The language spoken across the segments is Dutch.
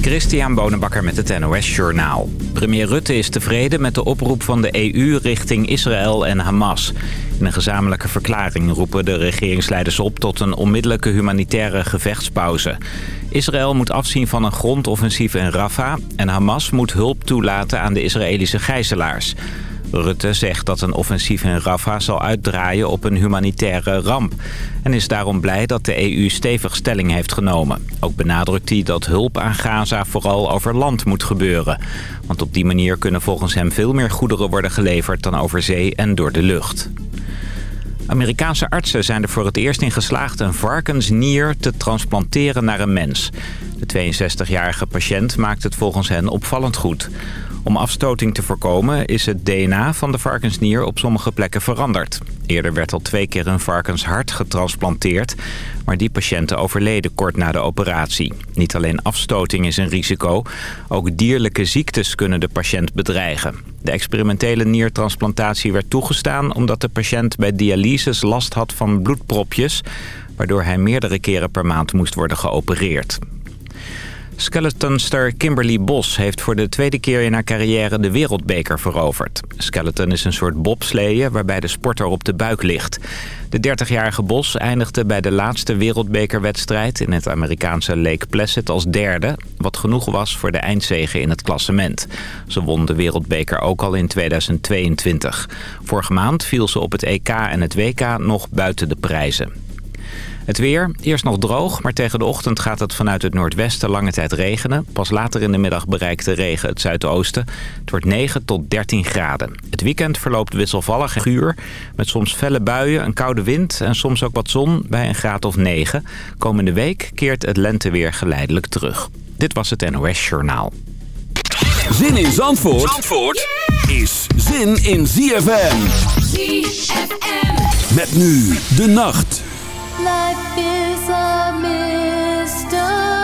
Christian Bonenbakker met het NOS Journaal. Premier Rutte is tevreden met de oproep van de EU richting Israël en Hamas. In een gezamenlijke verklaring roepen de regeringsleiders op tot een onmiddellijke humanitaire gevechtspauze. Israël moet afzien van een grondoffensief in Rafah en Hamas moet hulp toelaten aan de Israëlische gijzelaars. Rutte zegt dat een offensief in Rafah zal uitdraaien op een humanitaire ramp. En is daarom blij dat de EU stevig stelling heeft genomen. Ook benadrukt hij dat hulp aan Gaza vooral over land moet gebeuren. Want op die manier kunnen volgens hem veel meer goederen worden geleverd dan over zee en door de lucht. Amerikaanse artsen zijn er voor het eerst in geslaagd een varkensnier te transplanteren naar een mens. De 62-jarige patiënt maakt het volgens hen opvallend goed. Om afstoting te voorkomen is het DNA van de varkensnier op sommige plekken veranderd. Eerder werd al twee keer een varkenshart getransplanteerd, maar die patiënten overleden kort na de operatie. Niet alleen afstoting is een risico, ook dierlijke ziektes kunnen de patiënt bedreigen. De experimentele niertransplantatie werd toegestaan omdat de patiënt bij dialyses last had van bloedpropjes, waardoor hij meerdere keren per maand moest worden geopereerd. Skeletonster Kimberly Bos heeft voor de tweede keer in haar carrière de wereldbeker veroverd. Skeleton is een soort bobsleeën waarbij de sporter op de buik ligt. De 30-jarige Bos eindigde bij de laatste wereldbekerwedstrijd in het Amerikaanse Lake Placid als derde, wat genoeg was voor de eindzege in het klassement. Ze won de wereldbeker ook al in 2022. Vorige maand viel ze op het EK en het WK nog buiten de prijzen. Het weer, eerst nog droog, maar tegen de ochtend gaat het vanuit het noordwesten lange tijd regenen. Pas later in de middag bereikt de regen het zuidoosten. Het wordt 9 tot 13 graden. Het weekend verloopt wisselvallig en guur, met soms felle buien, een koude wind en soms ook wat zon bij een graad of 9. Komende week keert het lenteweer geleidelijk terug. Dit was het NOS Journaal. Zin in Zandvoort, Zandvoort is zin in ZFM. ZFM. Met nu de nacht. Life is a mystery.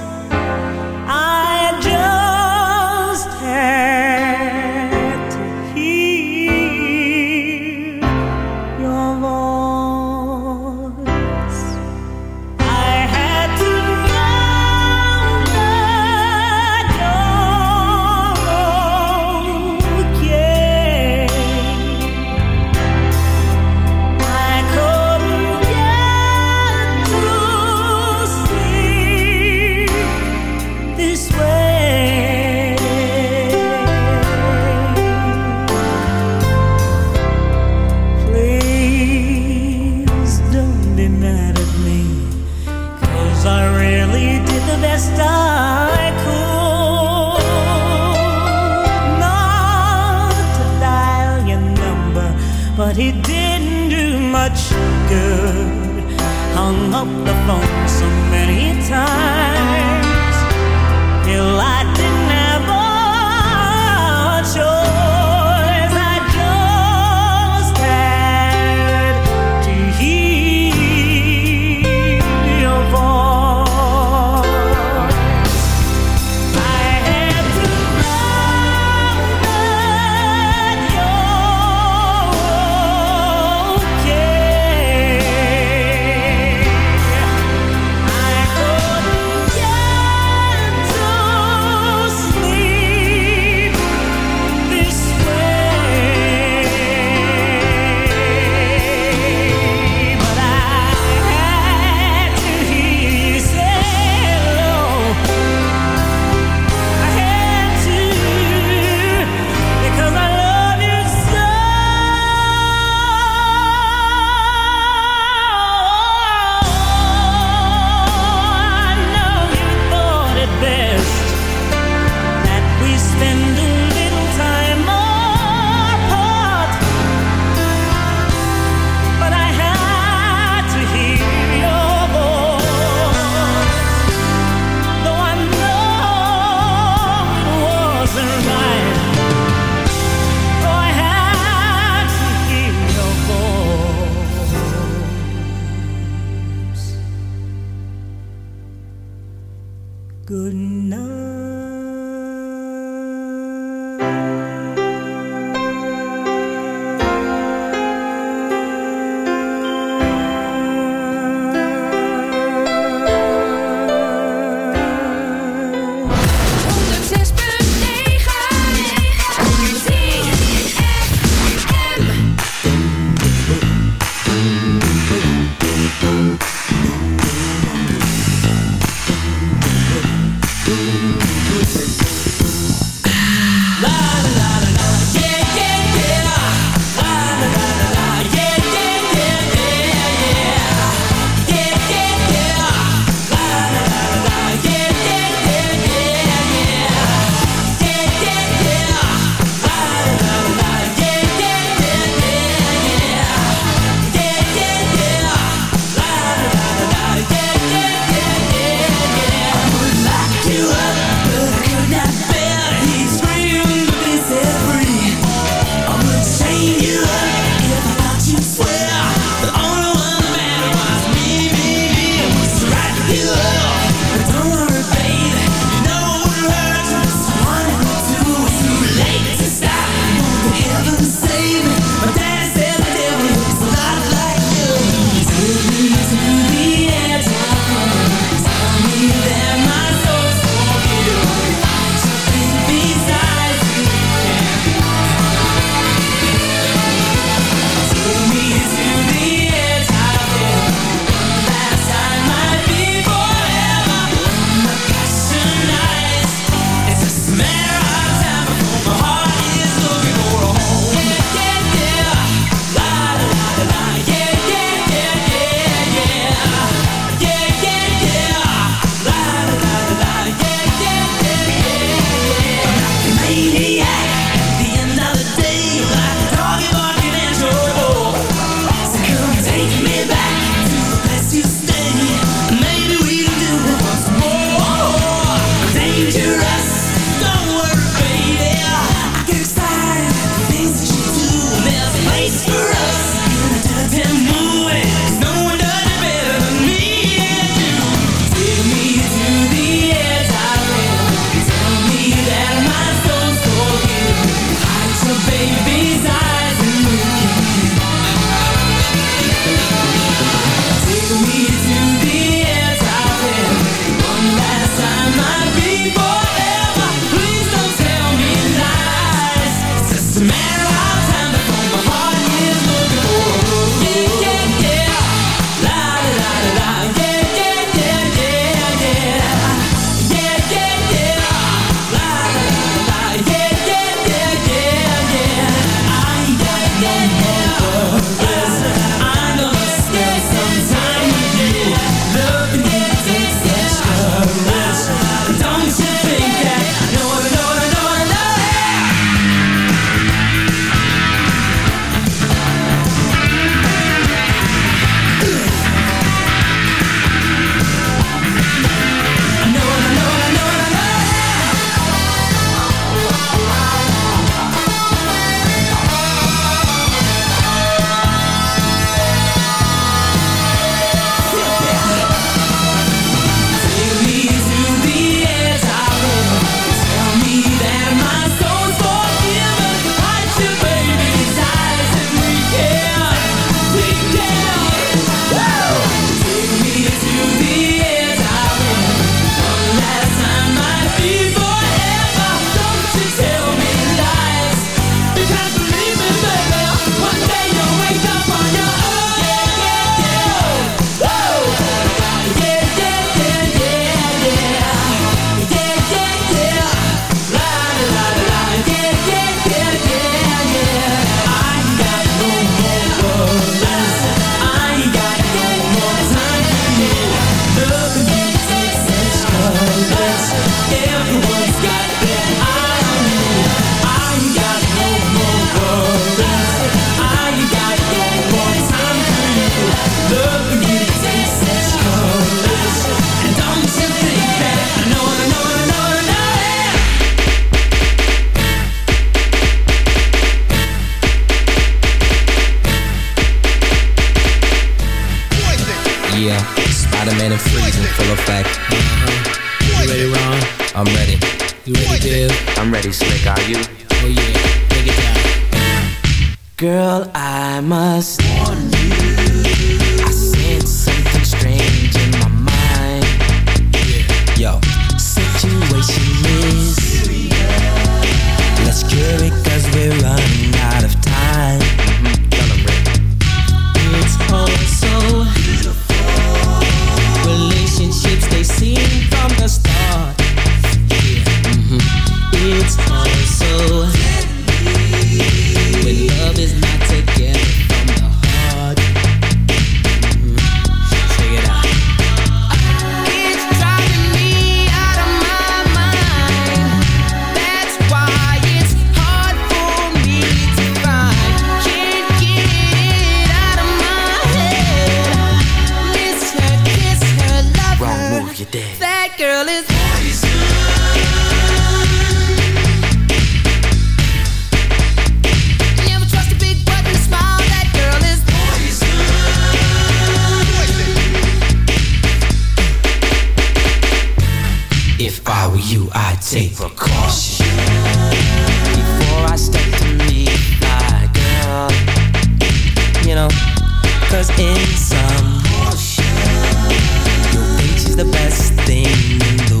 If I were you, I'd take precaution before I step to meet my girl. You know, cause in some, your think is the best thing in the world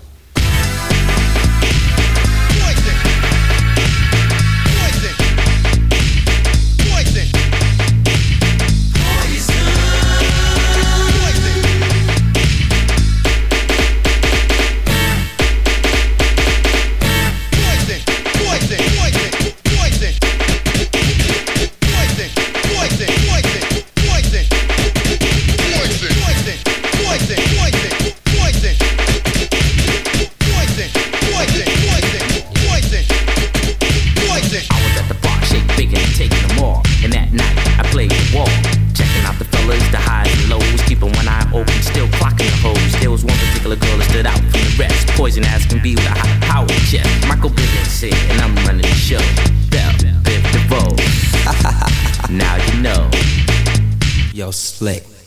reflect.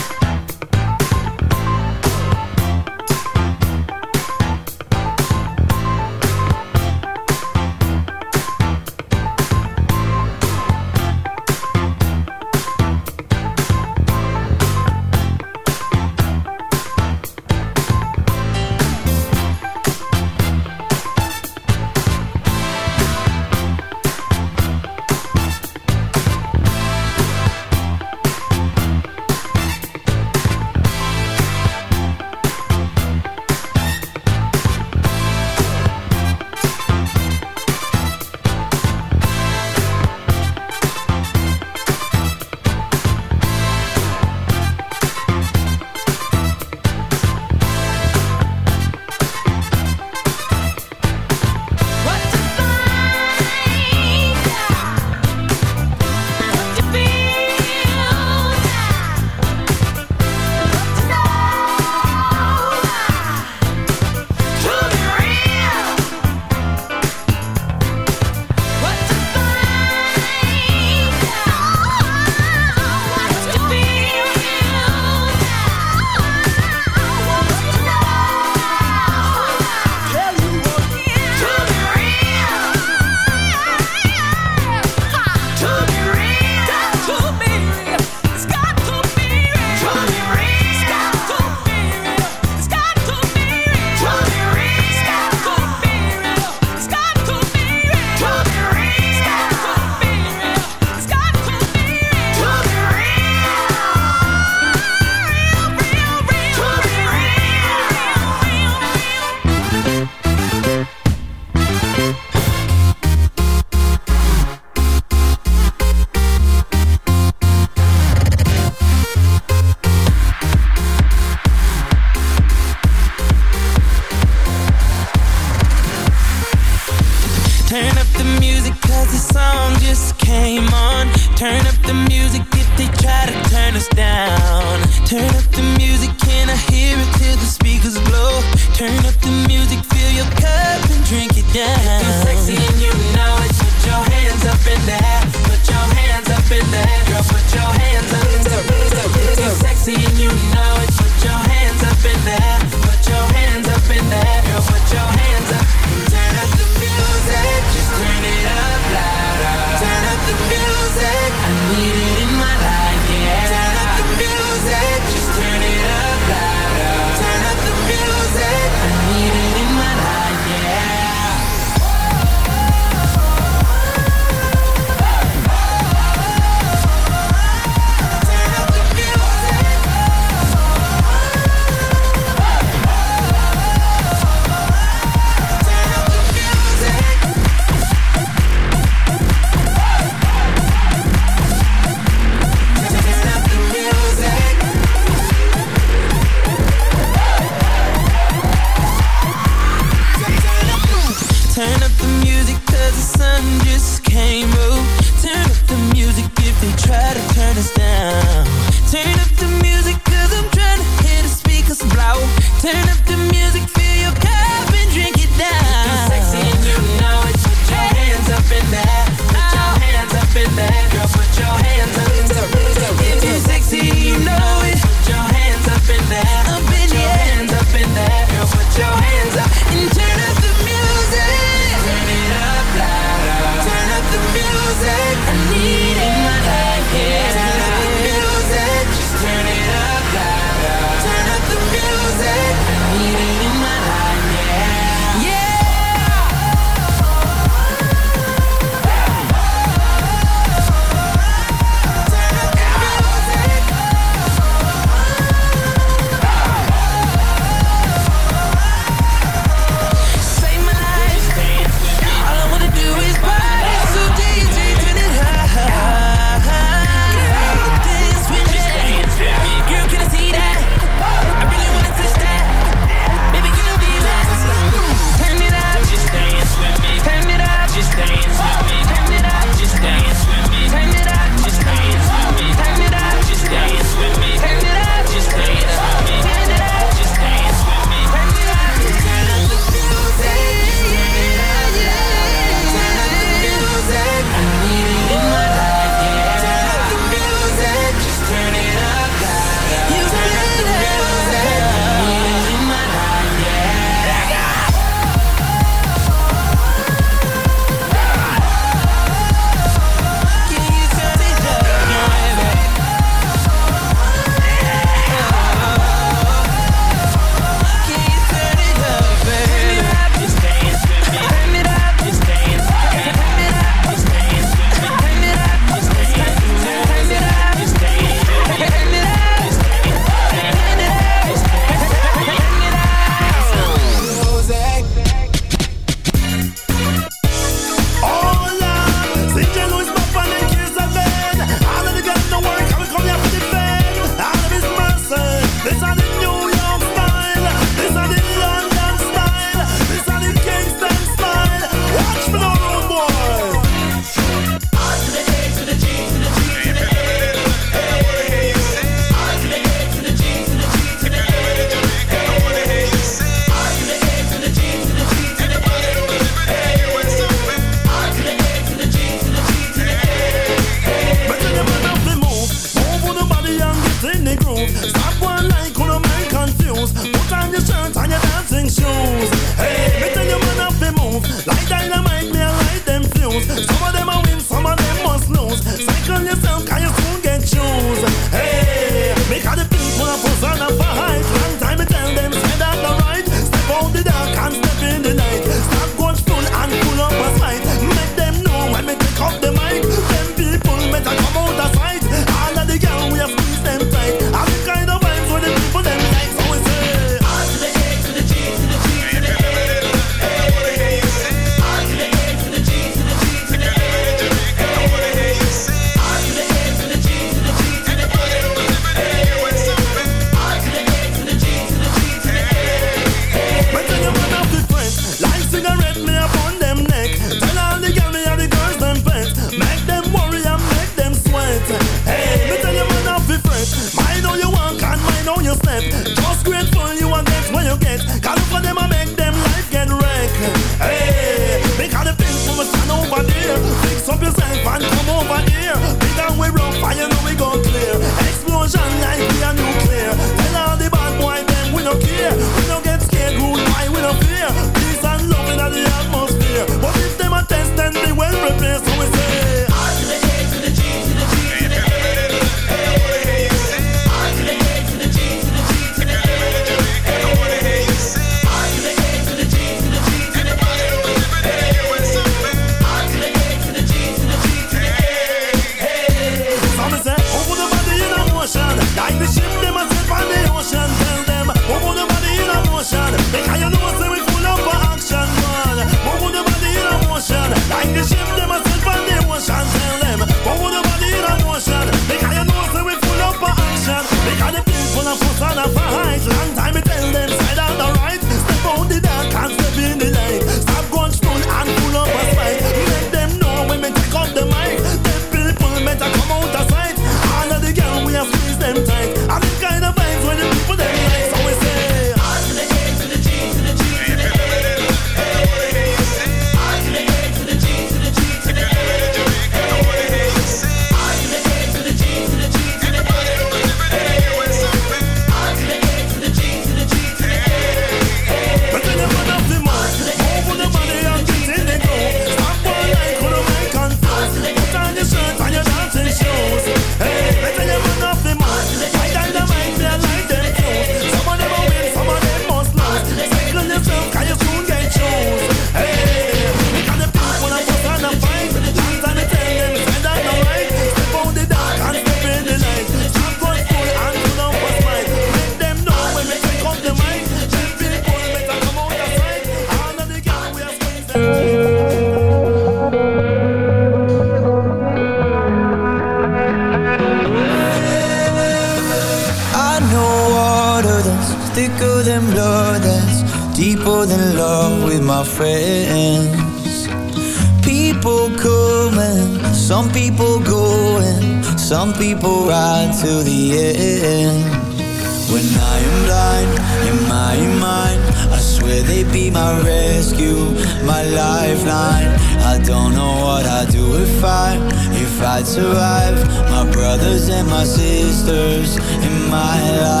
Survive, My brothers and my sisters in my life.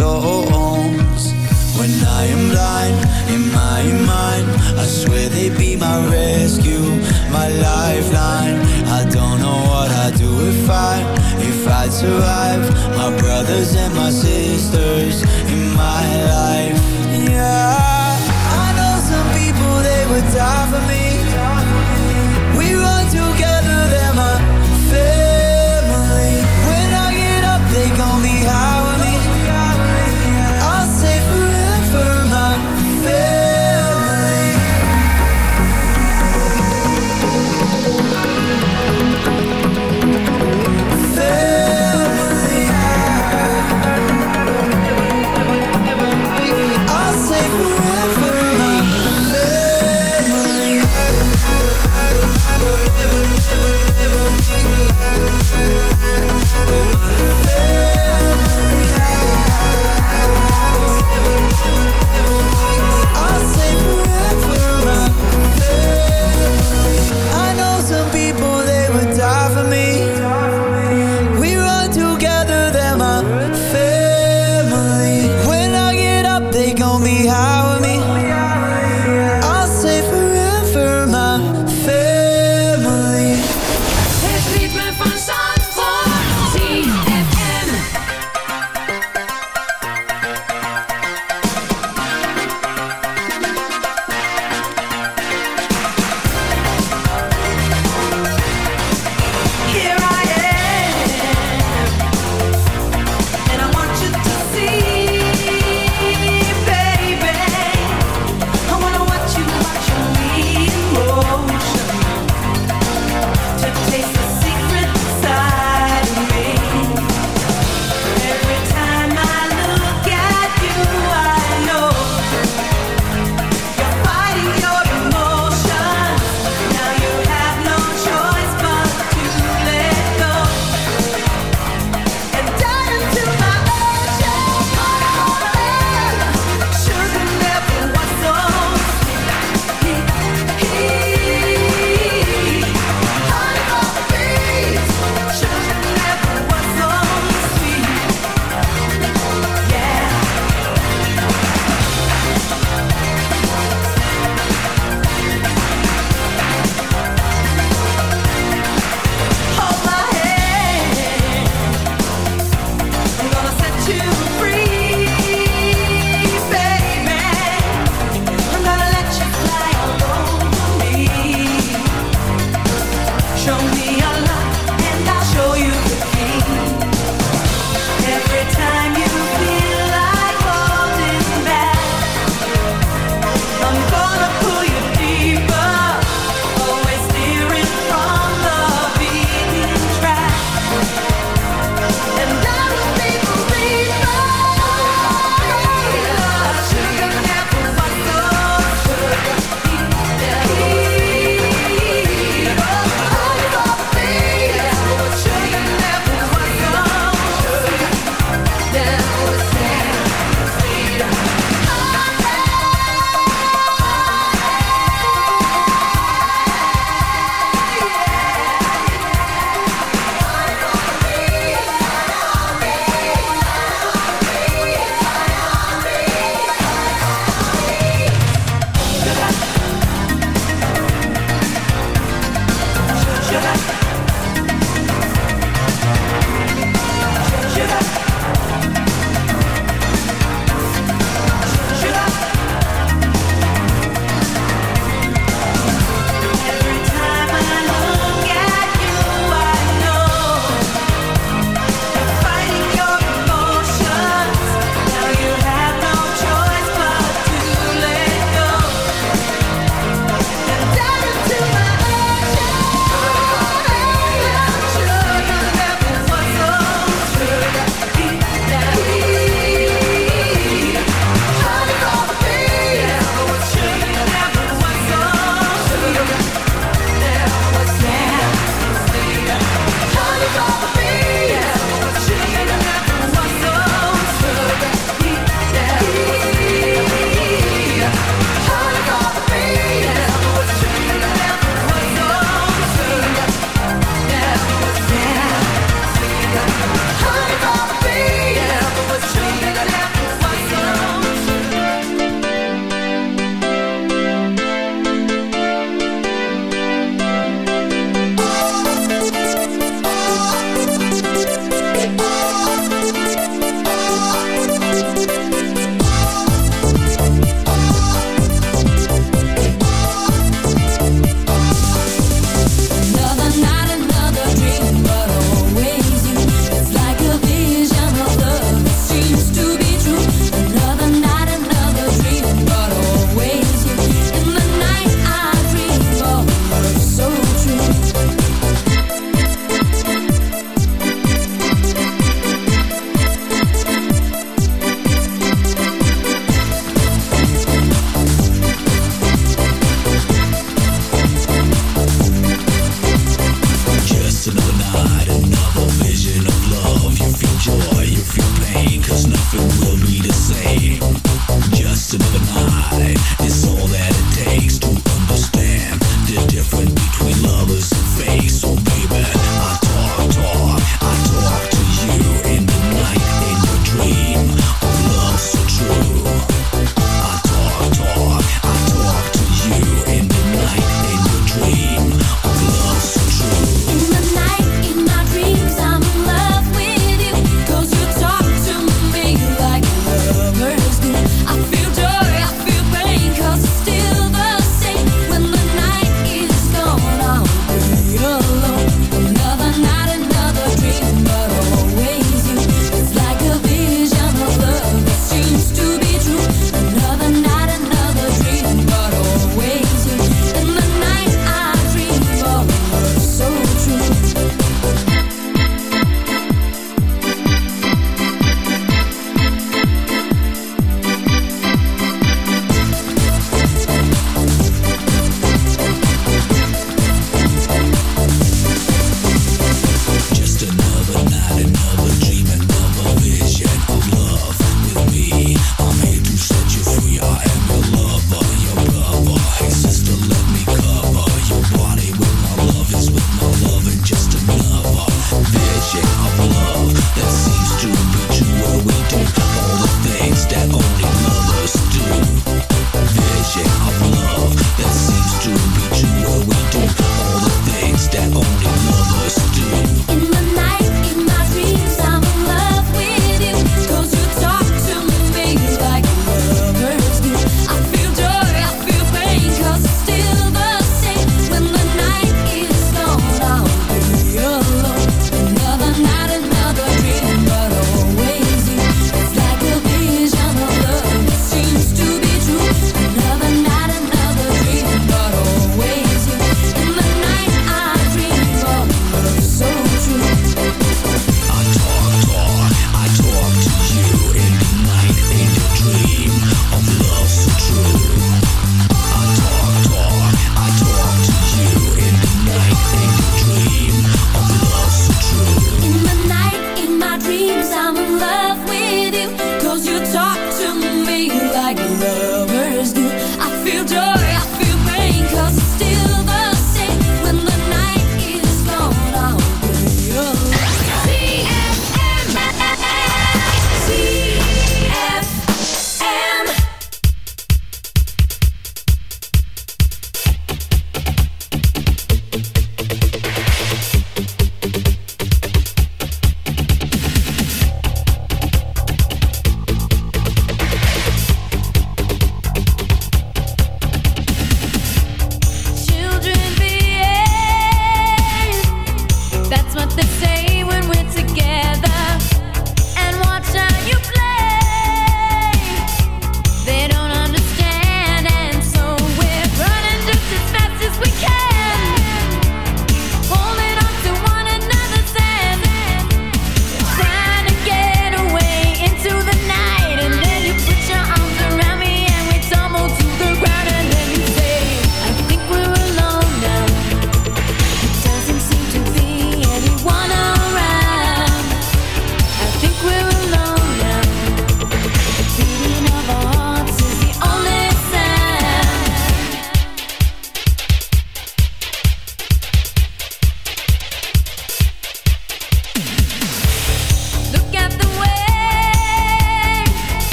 When I am blind in my mind I swear they'd be my rescue, my lifeline. I don't know what I'd do if I, if I'd survive.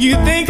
You think